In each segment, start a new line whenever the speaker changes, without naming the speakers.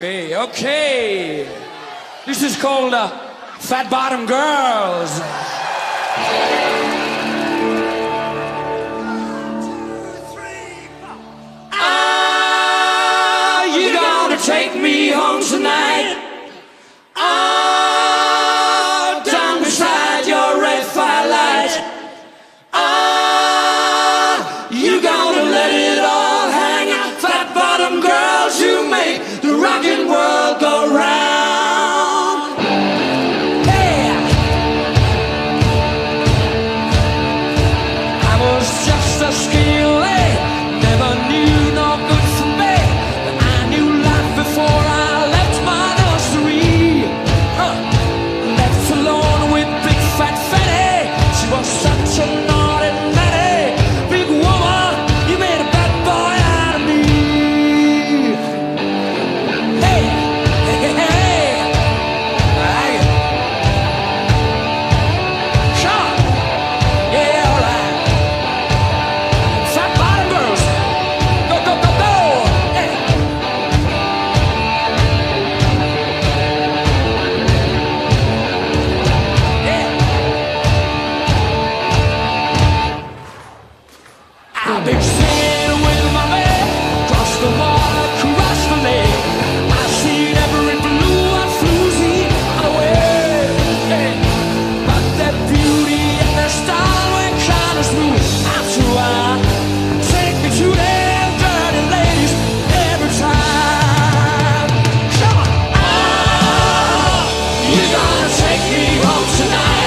Hey, okay. This is called uh, Fat Bottom Girls. Take me home tonight.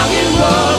rock and roll.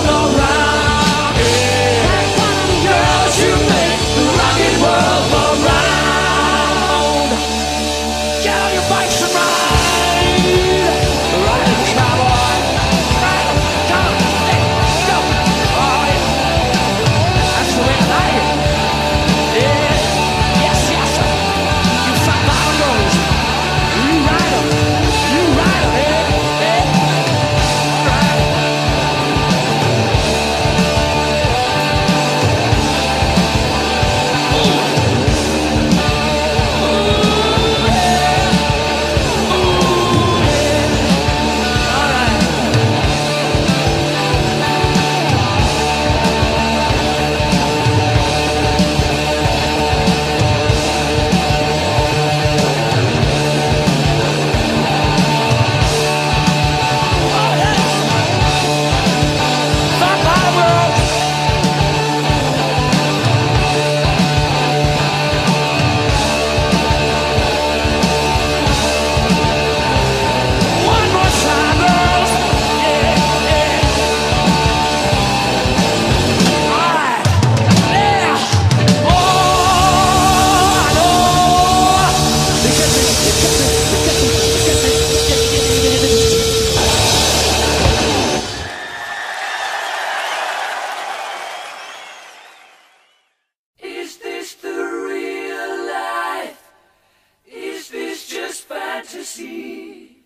to see,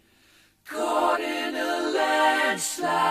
caught in a landslide.